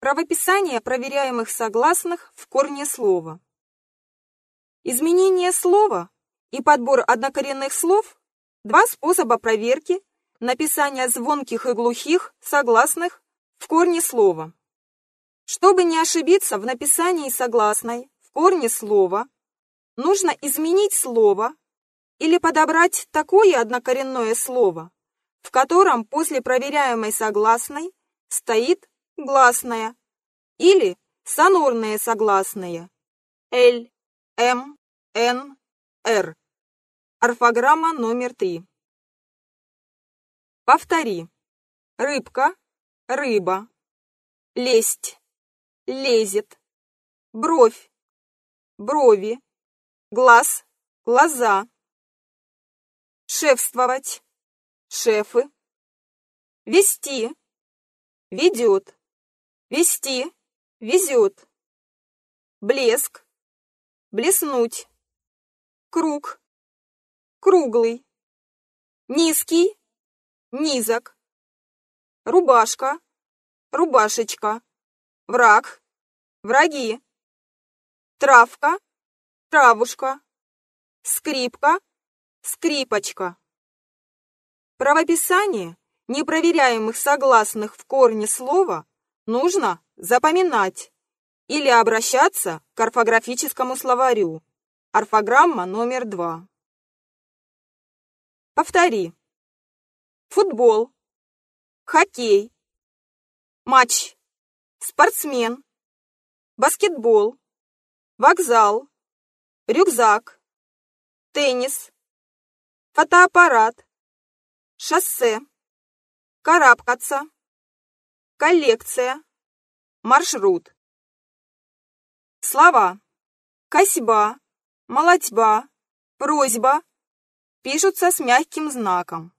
Правописание проверяемых согласных в корне слова. Изменение слова и подбор однокоренных слов – два способа проверки написания звонких и глухих согласных в корне слова. Чтобы не ошибиться в написании согласной в корне слова, нужно изменить слово или подобрать такое однокоренное слово, в котором после проверяемой согласной стоит гласная или сонорные согласные Л, М, Н, Р. Орфограмма номер три. Повтори. Рыбка, рыба. Лесть, лезет. Бровь, брови. Глаз, глаза. Шефствовать, шефы. Вести, ведет. Вести, везет. Блеск, блеснуть. Круг, круглый. Низкий, низок. Рубашка, рубашечка. Враг, враги. Травка, травушка. Скрипка, скрипочка. Правописание непроверяемых согласных в корне слова нужно запоминать или обращаться к орфографическому словарю. Орфограмма номер два. Повтори. Футбол. Хоккей. Матч. Спортсмен. Баскетбол. Вокзал. Рюкзак. Теннис. Фотоаппарат. Шоссе карабкаться, коллекция, маршрут. Слова. Косьба, молотьба, просьба. Пишутся с мягким знаком.